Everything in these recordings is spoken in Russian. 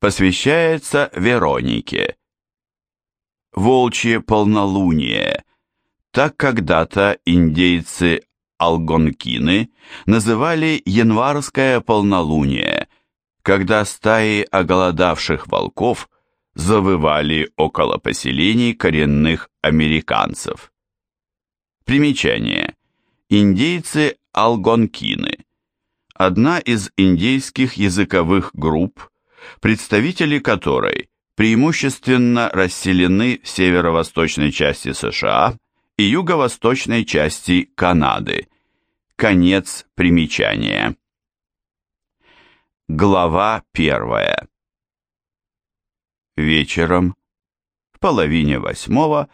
посвящается Веронике. Волчье полнолуние. Так когда-то индейцы алгонкины называли январское полнолуние, когда стаи оголодавших волков завывали около поселений коренных американцев. Примечание. Индейцы алгонкины. Одна из индейских языковых групп, представители которой преимущественно расселены в северо-восточной части США и юго-восточной части Канады. Конец примечания. Глава первая. Вечером, в половине восьмого,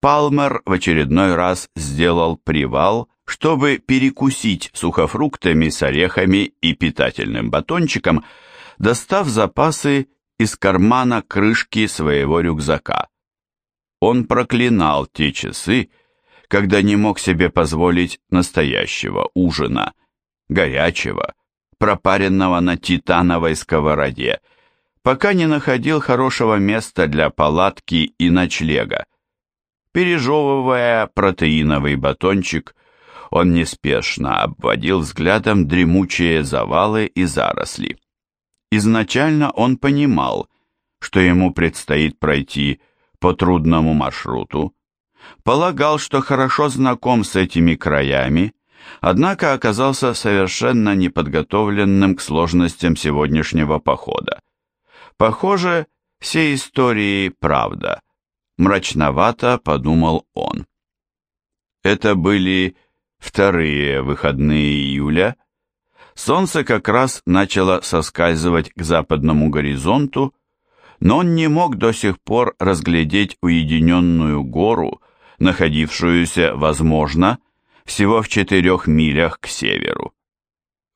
Палмер в очередной раз сделал привал, чтобы перекусить сухофруктами с орехами и питательным батончиком, достав запасы из кармана крышки своего рюкзака. Он проклинал те часы, когда не мог себе позволить настоящего ужина, горячего, пропаренного на титановой сковороде, пока не находил хорошего места для палатки и ночлега. Пережевывая протеиновый батончик, он неспешно обводил взглядом дремучие завалы и заросли. Изначально он понимал, что ему предстоит пройти по трудному маршруту, полагал, что хорошо знаком с этими краями, однако оказался совершенно неподготовленным к сложностям сегодняшнего похода. Похоже, все истории правда, мрачновато подумал он. Это были вторые выходные июля, Солнце как раз начало соскальзывать к западному горизонту, но он не мог до сих пор разглядеть уединенную гору, находившуюся, возможно, всего в четырех милях к северу.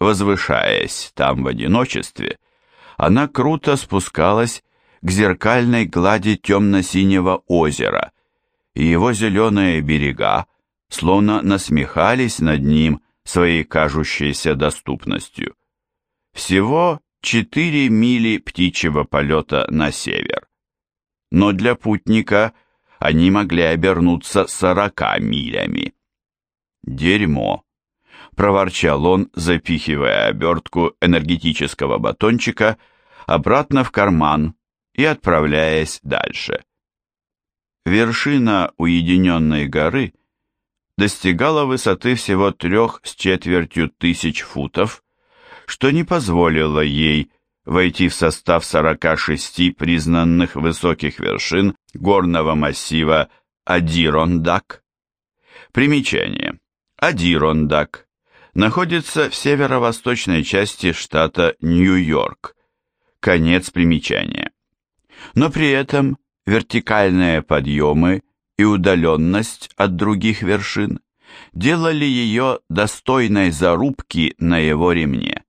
Возвышаясь там в одиночестве, она круто спускалась к зеркальной глади темно-синего озера, и его зеленые берега словно насмехались над ним, своей кажущейся доступностью. Всего 4 мили птичьего полета на север. Но для путника они могли обернуться 40 милями. «Дерьмо!» – проворчал он, запихивая обертку энергетического батончика обратно в карман и отправляясь дальше. Вершина уединенной горы достигала высоты всего трех с четвертью тысяч футов, что не позволило ей войти в состав 46 признанных высоких вершин горного массива Адирондак. Примечание. Адирондак находится в северо-восточной части штата Нью-Йорк. Конец примечания. Но при этом вертикальные подъемы и удаленность от других вершин делали ее достойной зарубки на его ремне.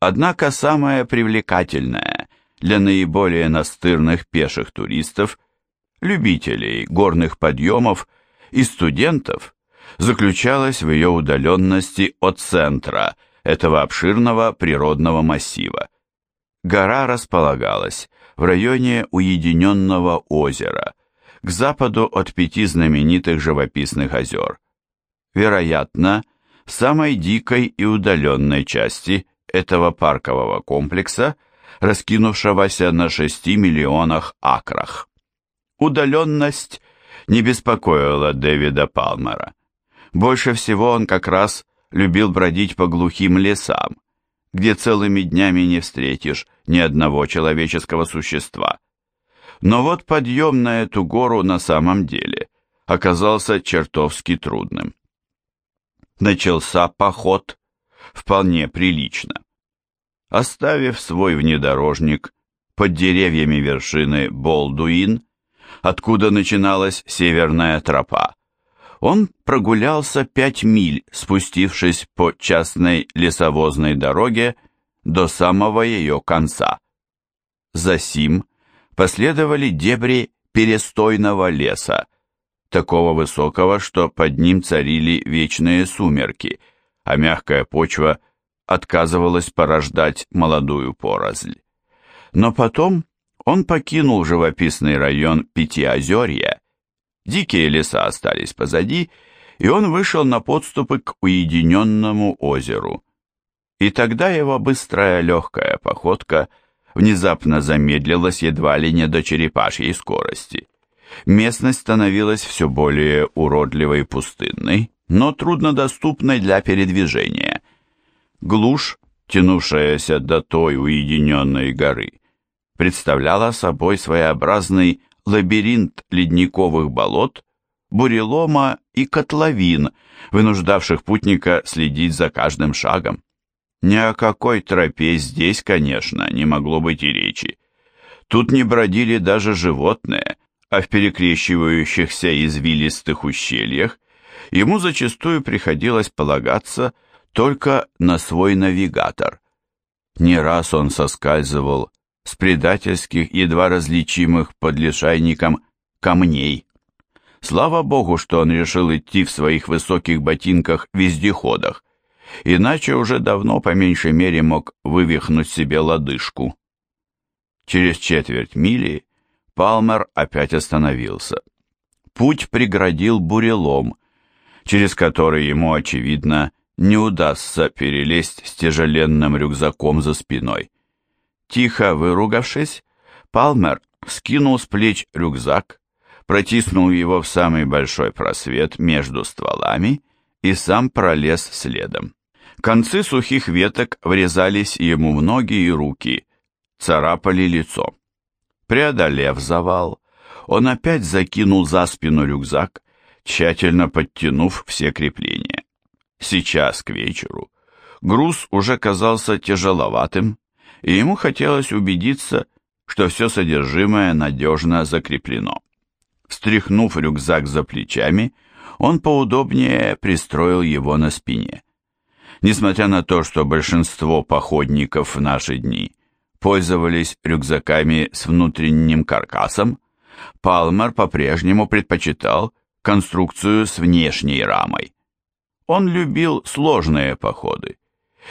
Однако самое привлекательное для наиболее настырных пеших туристов, любителей горных подъемов и студентов заключалось в ее удаленности от центра этого обширного природного массива. Гора располагалась в районе уединенного озера, к западу от пяти знаменитых живописных озер. Вероятно, в самой дикой и удаленной части этого паркового комплекса, раскинувшегося на 6 миллионах акрах. Удаленность не беспокоила Дэвида Палмера. Больше всего он как раз любил бродить по глухим лесам, где целыми днями не встретишь ни одного человеческого существа. Но вот подъем на эту гору на самом деле оказался чертовски трудным. Начался поход вполне прилично. Оставив свой внедорожник под деревьями вершины Болдуин, откуда начиналась северная тропа, он прогулялся пять миль, спустившись по частной лесовозной дороге до самого ее конца. Засим последовали дебри перестойного леса, такого высокого, что под ним царили вечные сумерки, а мягкая почва отказывалась порождать молодую поросль. Но потом он покинул живописный район Пятиозерья, дикие леса остались позади, и он вышел на подступы к уединенному озеру. И тогда его быстрая легкая походка внезапно замедлилась едва ли не до черепашьей скорости. Местность становилась все более уродливой и пустынной, но труднодоступной для передвижения. Глушь, тянувшаяся до той уединенной горы, представляла собой своеобразный лабиринт ледниковых болот, бурелома и котловин, вынуждавших путника следить за каждым шагом. Ни о какой тропе здесь, конечно, не могло быть и речи. Тут не бродили даже животные, а в перекрещивающихся извилистых ущельях ему зачастую приходилось полагаться только на свой навигатор. Не раз он соскальзывал с предательских, едва различимых под лишайником камней. Слава богу, что он решил идти в своих высоких ботинках-вездеходах, иначе уже давно по меньшей мере мог вывихнуть себе лодыжку. Через четверть мили Палмер опять остановился. Путь преградил бурелом, через который ему, очевидно, не удастся перелезть с тяжеленным рюкзаком за спиной. Тихо выругавшись, Палмер скинул с плеч рюкзак, протиснул его в самый большой просвет между стволами и сам пролез следом. Концы сухих веток врезались ему в ноги и руки, царапали лицо. Преодолев завал, он опять закинул за спину рюкзак, тщательно подтянув все крепления. Сейчас, к вечеру, груз уже казался тяжеловатым, и ему хотелось убедиться, что все содержимое надежно закреплено. Стряхнув рюкзак за плечами, он поудобнее пристроил его на спине. Несмотря на то, что большинство походников в наши дни пользовались рюкзаками с внутренним каркасом, Палмер по-прежнему предпочитал конструкцию с внешней рамой. Он любил сложные походы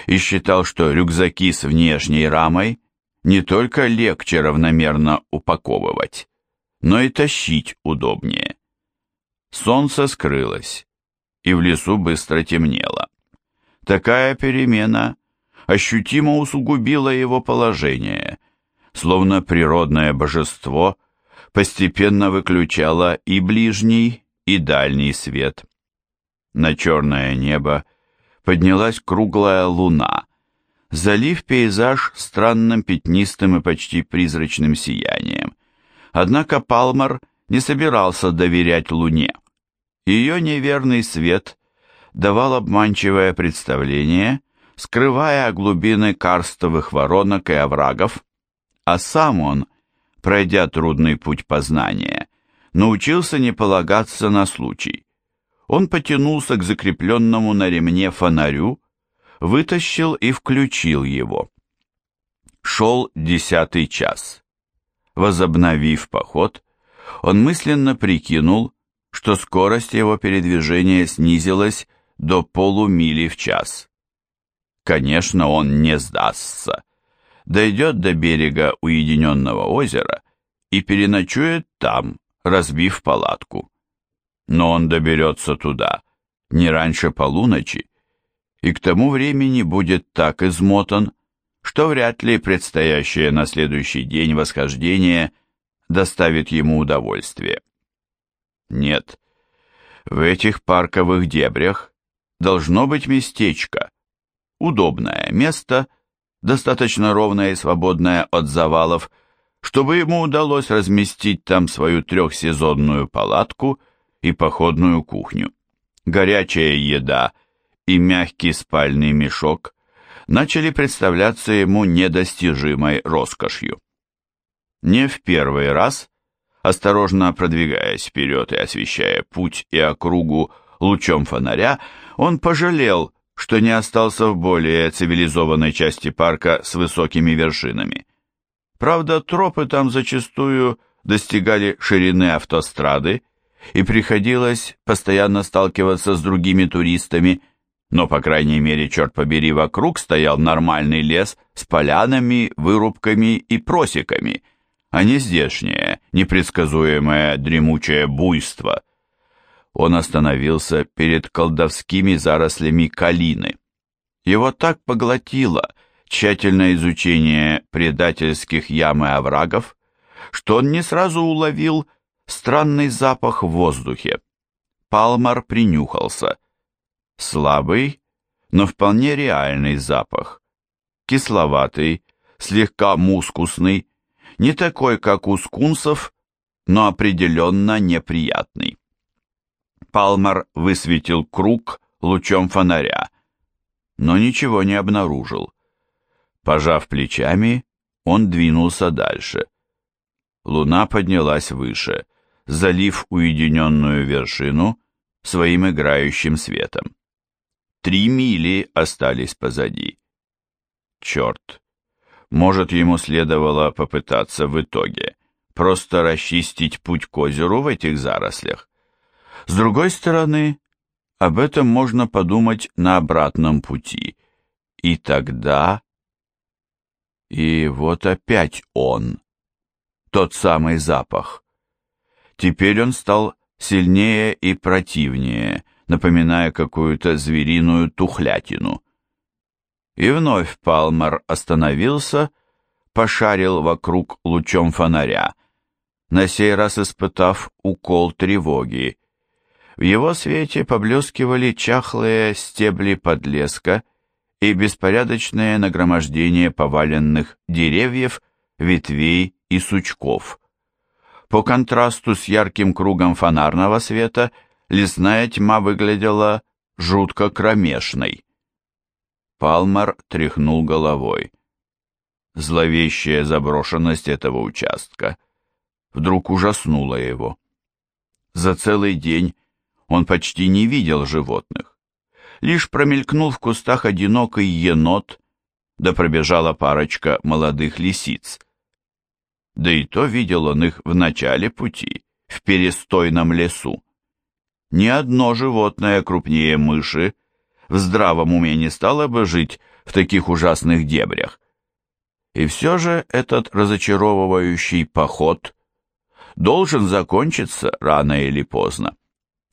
и считал, что рюкзаки с внешней рамой не только легче равномерно упаковывать, но и тащить удобнее. Солнце скрылось, и в лесу быстро темнело. Такая перемена ощутимо усугубила его положение, словно природное божество постепенно выключало и ближний, и дальний свет. На черное небо поднялась круглая луна, залив пейзаж странным пятнистым и почти призрачным сиянием. Однако Палмер не собирался доверять луне. Ее неверный свет давал обманчивое представление, скрывая глубины карстовых воронок и оврагов, а сам он, пройдя трудный путь познания, научился не полагаться на случай. Он потянулся к закрепленному на ремне фонарю, вытащил и включил его. Шел десятый час. Возобновив поход, он мысленно прикинул, что скорость его передвижения снизилась до полумили в час. Конечно, он не сдастся. Дойдет до берега уединенного озера и переночует там, разбив палатку. Но он доберется туда не раньше полуночи, и к тому времени будет так измотан, что вряд ли предстоящее на следующий день восхождение доставит ему удовольствие. Нет, в этих парковых дебрях должно быть местечко, удобное место, достаточно ровное и свободное от завалов, чтобы ему удалось разместить там свою трехсезонную палатку и походную кухню. Горячая еда и мягкий спальный мешок начали представляться ему недостижимой роскошью. Не в первый раз, осторожно продвигаясь вперед и освещая путь и округу лучом фонаря, он пожалел, что не остался в более цивилизованной части парка с высокими вершинами. Правда, тропы там зачастую достигали ширины автострады, и приходилось постоянно сталкиваться с другими туристами, Но, по крайней мере, черт побери, вокруг стоял нормальный лес с полянами, вырубками и просеками, а не здешнее, непредсказуемое дремучее буйство. Он остановился перед колдовскими зарослями калины. Его так поглотило тщательное изучение предательских ям и оврагов, что он не сразу уловил странный запах в воздухе. Палмар принюхался. Слабый, но вполне реальный запах. Кисловатый, слегка мускусный, не такой, как у скунсов, но определенно неприятный. Палмар высветил круг лучом фонаря, но ничего не обнаружил. Пожав плечами, он двинулся дальше. Луна поднялась выше, залив уединенную вершину своим играющим светом. Три мили остались позади. Черт! Может, ему следовало попытаться в итоге просто расчистить путь к озеру в этих зарослях. С другой стороны, об этом можно подумать на обратном пути. И тогда... И вот опять он. Тот самый запах. Теперь он стал сильнее и противнее, напоминая какую-то звериную тухлятину. И вновь Палмер остановился, пошарил вокруг лучом фонаря, на сей раз испытав укол тревоги. В его свете поблескивали чахлые стебли подлеска и беспорядочное нагромождение поваленных деревьев, ветвей и сучков. По контрасту с ярким кругом фонарного света лесная тьма выглядела жутко кромешной. Палмар тряхнул головой. Зловещая заброшенность этого участка вдруг ужаснула его. За целый день он почти не видел животных. Лишь промелькнул в кустах одинокий енот, да пробежала парочка молодых лисиц. Да и то видел он их в начале пути, в перестойном лесу. Ни одно животное крупнее мыши в здравом уме не стало бы жить в таких ужасных дебрях. И все же этот разочаровывающий поход должен закончиться рано или поздно.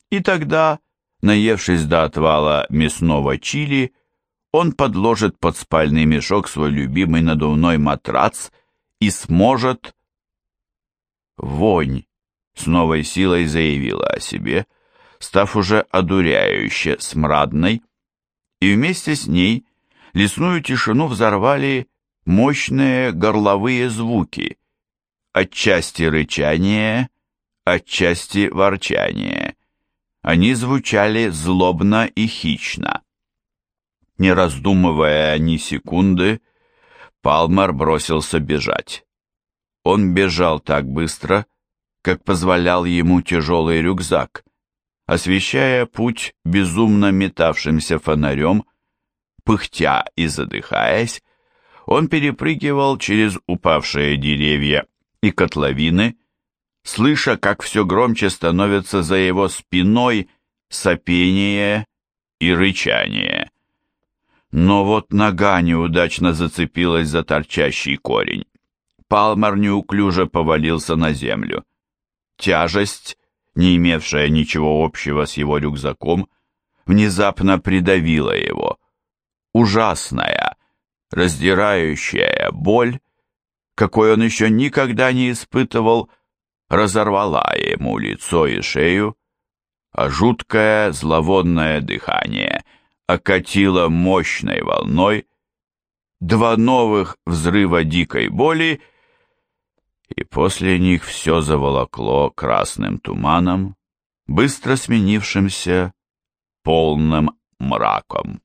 И тогда, наевшись до отвала мясного чили, он подложит под спальный мешок свой любимый надувной матрац и сможет... Вонь с новой силой заявила о себе, став уже одуряюще смрадной, и вместе с ней лесную тишину взорвали мощные горловые звуки, отчасти рычание, отчасти ворчание. Они звучали злобно и хищно. Не раздумывая ни секунды, Палмар бросился бежать. Он бежал так быстро, как позволял ему тяжелый рюкзак, освещая путь безумно метавшимся фонарем, пыхтя и задыхаясь, он перепрыгивал через упавшие деревья и котловины, слыша, как все громче становится за его спиной сопение и рычание. Но вот нога неудачно зацепилась за торчащий корень. Палмар неуклюже повалился на землю. Тяжесть, не имевшая ничего общего с его рюкзаком, внезапно придавила его. Ужасная, раздирающая боль, какой он еще никогда не испытывал, разорвала ему лицо и шею, а жуткое зловонное дыхание окатило мощной волной, два новых взрыва дикой боли, и после них все заволокло красным туманом, быстро сменившимся полным мраком.